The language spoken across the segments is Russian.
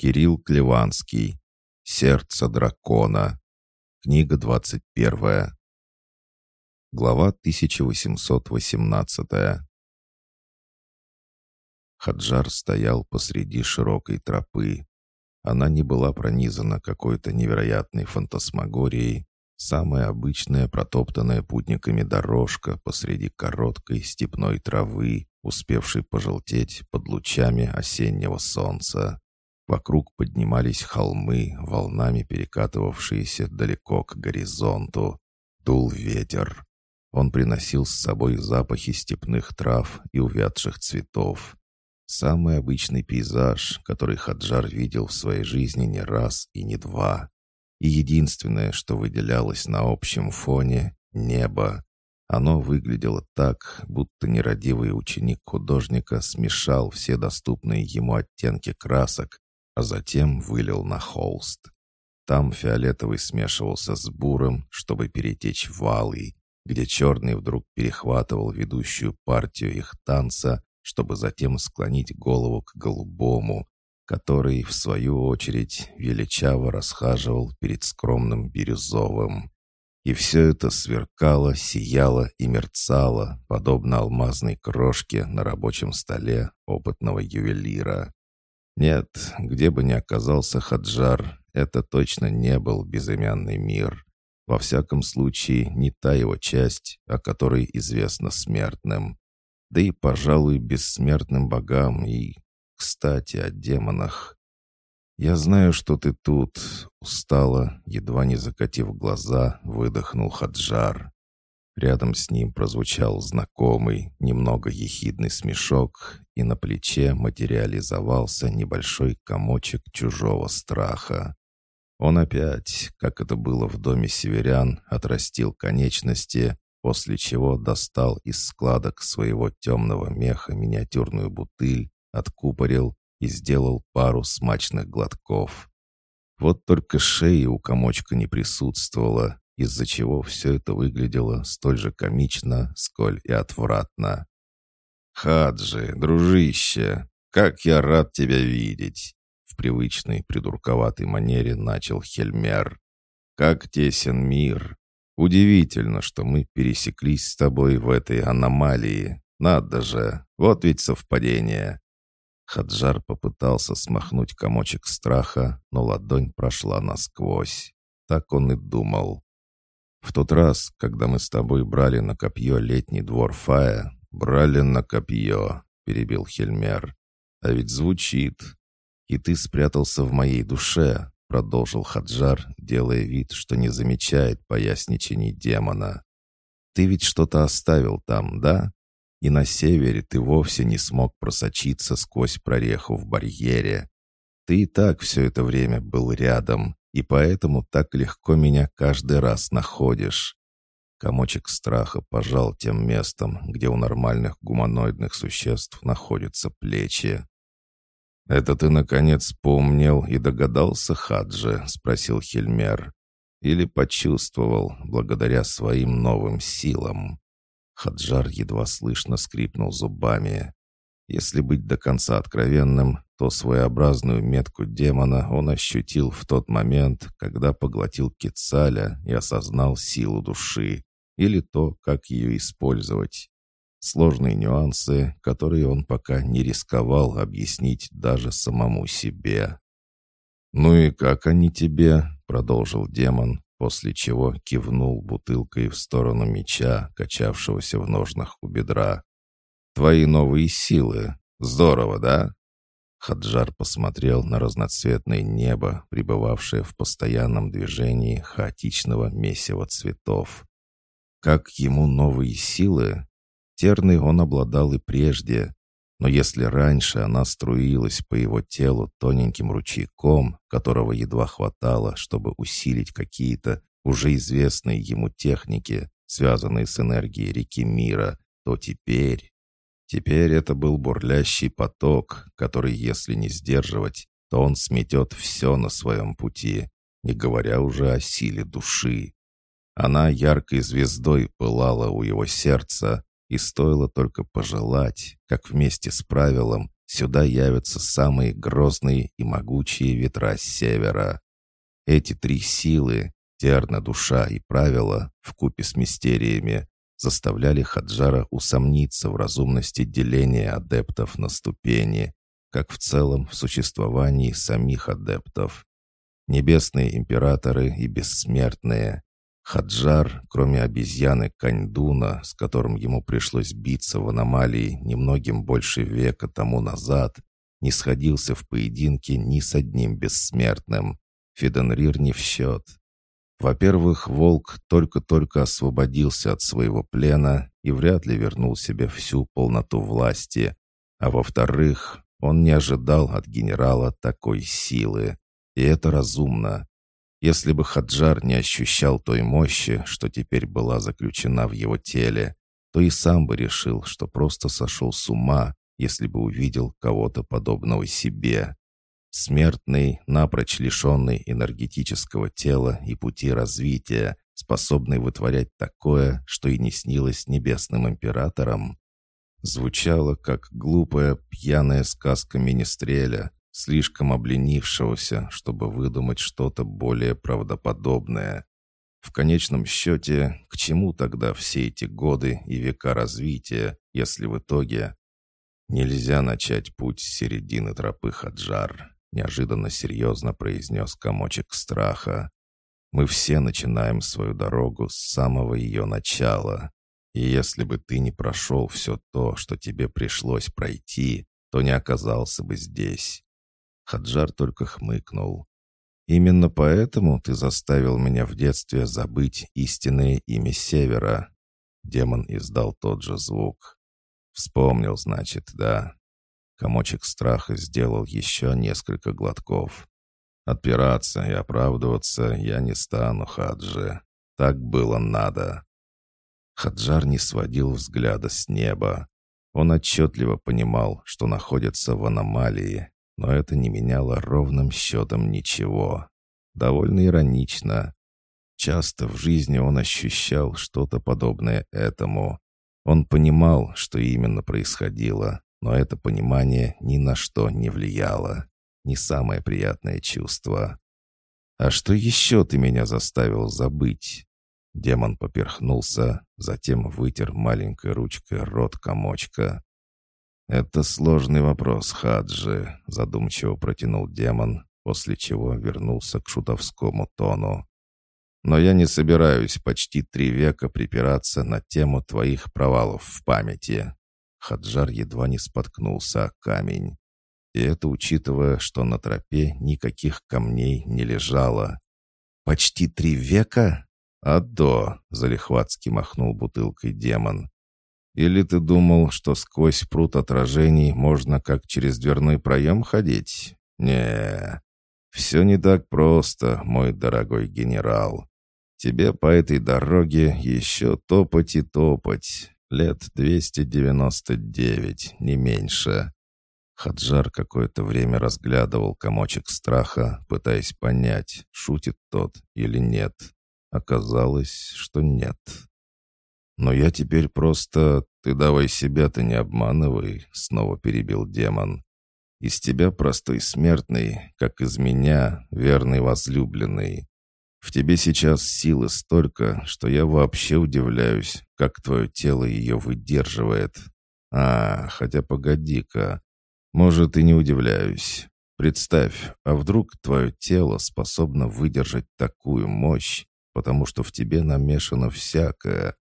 Кирилл Клеванский. Сердце дракона. Книга 21. Глава 1818. Хаджар стоял посреди широкой тропы. Она не была пронизана какой-то невероятной фантасмагорией, самая обычная протоптанная путниками дорожка посреди короткой степной травы, успевшей пожелтеть под лучами осеннего солнца. Вокруг поднимались холмы, волнами перекатывавшиеся далеко к горизонту. Дул ветер. Он приносил с собой запахи степных трав и увядших цветов. Самый обычный пейзаж, который Хаджар видел в своей жизни не раз и не два. И единственное, что выделялось на общем фоне — небо. Оно выглядело так, будто нерадивый ученик художника смешал все доступные ему оттенки красок а затем вылил на холст. Там фиолетовый смешивался с бурым, чтобы перетечь в алый, где черный вдруг перехватывал ведущую партию их танца, чтобы затем склонить голову к голубому, который, в свою очередь, величаво расхаживал перед скромным бирюзовым. И все это сверкало, сияло и мерцало, подобно алмазной крошке на рабочем столе опытного ювелира. Нет, где бы ни оказался Хаджар, это точно не был безымянный мир. Во всяком случае, не та его часть, о которой известно смертным. Да и, пожалуй, бессмертным богам и, кстати, о демонах. «Я знаю, что ты тут», — устало, едва не закатив глаза, выдохнул Хаджар. Рядом с ним прозвучал знакомый, немного ехидный смешок, и на плече материализовался небольшой комочек чужого страха. Он опять, как это было в доме северян, отрастил конечности, после чего достал из складок своего темного меха миниатюрную бутыль, откупорил и сделал пару смачных глотков. Вот только шеи у комочка не присутствовало, из-за чего все это выглядело столь же комично, сколь и отвратно. «Хаджи, дружище, как я рад тебя видеть!» В привычной придурковатой манере начал Хельмер. «Как тесен мир! Удивительно, что мы пересеклись с тобой в этой аномалии. Надо же, вот ведь совпадение!» Хаджар попытался смахнуть комочек страха, но ладонь прошла насквозь. Так он и думал. В тот раз, когда мы с тобой брали на копье летний двор Фая, брали на копье, перебил Хельмер. А ведь звучит. И ты спрятался в моей душе, продолжил Хаджар, делая вид, что не замечает поясничений демона. Ты ведь что-то оставил там, да? И на севере ты вовсе не смог просочиться сквозь прореху в барьере. Ты и так все это время был рядом, и поэтому так легко меня каждый раз находишь». Комочек страха пожал тем местом, где у нормальных гуманоидных существ находятся плечи. «Это ты, наконец, поумнел и догадался, Хаджи?» — спросил Хельмер. «Или почувствовал, благодаря своим новым силам?» Хаджар едва слышно скрипнул зубами. Если быть до конца откровенным, то своеобразную метку демона он ощутил в тот момент, когда поглотил Кецаля и осознал силу души, или то, как ее использовать. Сложные нюансы, которые он пока не рисковал объяснить даже самому себе. «Ну и как они тебе?» — продолжил демон, после чего кивнул бутылкой в сторону меча, качавшегося в ножнах у бедра. Твои новые силы. Здорово, да?» Хаджар посмотрел на разноцветное небо, пребывавшее в постоянном движении хаотичного месива цветов. Как ему новые силы? Терной он обладал и прежде, но если раньше она струилась по его телу тоненьким ручейком, которого едва хватало, чтобы усилить какие-то уже известные ему техники, связанные с энергией реки мира, то теперь... Теперь это был бурлящий поток, который, если не сдерживать, то он сметет все на своем пути, не говоря уже о силе души. Она яркой звездой пылала у его сердца, и стоило только пожелать, как вместе с правилом сюда явятся самые грозные и могучие ветра с севера. Эти три силы — терна, душа и правила, вкупе с мистериями, заставляли Хаджара усомниться в разумности деления адептов на ступени, как в целом в существовании самих адептов. Небесные императоры и бессмертные. Хаджар, кроме обезьяны Каньдуна, с которым ему пришлось биться в аномалии немногим больше века тому назад, не сходился в поединке ни с одним бессмертным. Фиденрир не в счет. Во-первых, волк только-только освободился от своего плена и вряд ли вернул себе всю полноту власти. А во-вторых, он не ожидал от генерала такой силы. И это разумно. Если бы Хаджар не ощущал той мощи, что теперь была заключена в его теле, то и сам бы решил, что просто сошел с ума, если бы увидел кого-то подобного себе. Смертный, напрочь лишенный энергетического тела и пути развития, способный вытворять такое, что и не снилось небесным императорам, звучало как глупая пьяная сказка Министреля, слишком обленившегося, чтобы выдумать что-то более правдоподобное. В конечном счете, к чему тогда все эти годы и века развития, если в итоге нельзя начать путь с середины тропы Хаджар? Неожиданно серьезно произнес комочек страха. «Мы все начинаем свою дорогу с самого ее начала. И если бы ты не прошел все то, что тебе пришлось пройти, то не оказался бы здесь». Хаджар только хмыкнул. «Именно поэтому ты заставил меня в детстве забыть истинное имя Севера». Демон издал тот же звук. «Вспомнил, значит, да?» Комочек страха сделал еще несколько глотков. «Отпираться и оправдываться я не стану, Хаджи. Так было надо». Хаджар не сводил взгляда с неба. Он отчетливо понимал, что находится в аномалии, но это не меняло ровным счетом ничего. Довольно иронично. Часто в жизни он ощущал что-то подобное этому. Он понимал, что именно происходило, но это понимание ни на что не влияло. Не самое приятное чувство. «А что еще ты меня заставил забыть?» Демон поперхнулся, затем вытер маленькой ручкой рот комочка. «Это сложный вопрос, Хаджи», — задумчиво протянул демон, после чего вернулся к шутовскому тону. «Но я не собираюсь почти три века припираться на тему твоих провалов в памяти. Хаджар едва не споткнулся о камень. И это учитывая, что на тропе никаких камней не лежало. «Почти три века?» «А до!» — залихватски махнул бутылкой демон. «Или ты думал, что сквозь пруд отражений можно как через дверной проем ходить? не все не так просто, мой дорогой генерал. Тебе по этой дороге еще топать и топать. Лет 299, не меньше. Хаджар какое-то время разглядывал комочек страха, пытаясь понять, шутит тот или нет. Оказалось, что нет. «Но я теперь просто... Ты давай себя-то не обманывай», — снова перебил демон. «Из тебя простой смертный, как из меня верный возлюбленный. В тебе сейчас силы столько, что я вообще удивляюсь, как твое тело ее выдерживает. А, хотя погоди-ка. Может, и не удивляюсь. Представь, а вдруг твое тело способно выдержать такую мощь, потому что в тебе намешано всякое.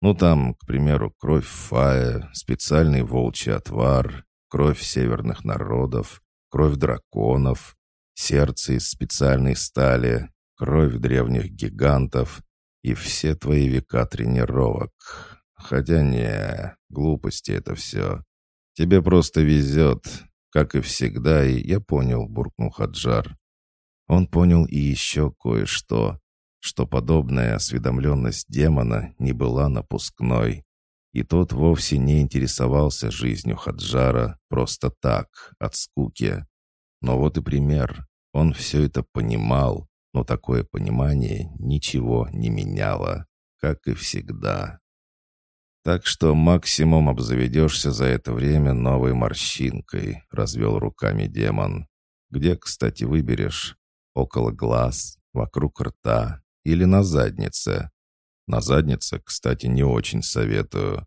Ну там, к примеру, кровь фая, специальный волчий отвар, кровь северных народов, кровь драконов, сердце из специальной стали, кровь древних гигантов и все твои века тренировок. Хотя не, глупости это все. Тебе просто везет, как и всегда, и я понял, буркнул Хаджар. Он понял и еще кое-что, что подобная осведомленность демона не была напускной, и тот вовсе не интересовался жизнью Хаджара просто так, от скуки. Но вот и пример. Он все это понимал, но такое понимание ничего не меняло, как и всегда. Так что максимум обзаведешься за это время новой морщинкой, развел руками демон. Где, кстати, выберешь? Около глаз, вокруг рта или на заднице? На заднице, кстати, не очень советую.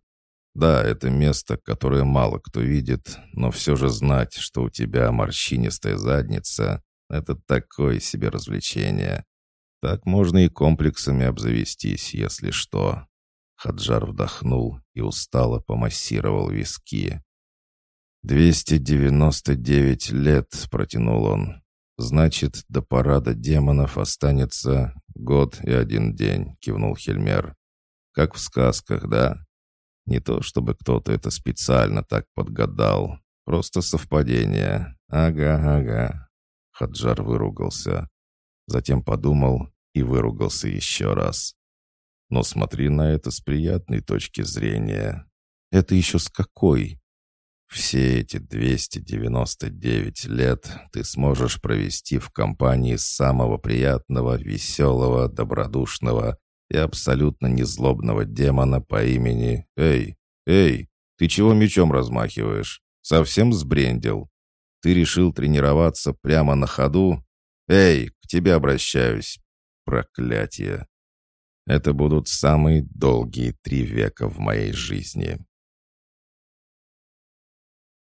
Да, это место, которое мало кто видит, но все же знать, что у тебя морщинистая задница — это такое себе развлечение. Так можно и комплексами обзавестись, если что. Хаджар вдохнул и устало помассировал виски. «Двести девяносто девять лет», — протянул он. «Значит, до парада демонов останется год и один день», — кивнул Хельмер. «Как в сказках, да? Не то, чтобы кто-то это специально так подгадал. Просто совпадение. Ага, ага». Хаджар выругался. Затем подумал и выругался еще раз. Но смотри на это с приятной точки зрения. Это еще с какой? Все эти 299 лет ты сможешь провести в компании самого приятного, веселого, добродушного и абсолютно незлобного демона по имени «Эй, эй, ты чего мечом размахиваешь? Совсем сбрендил? Ты решил тренироваться прямо на ходу? Эй, к тебе обращаюсь. Проклятие. Это будут самые долгие три века в моей жизни.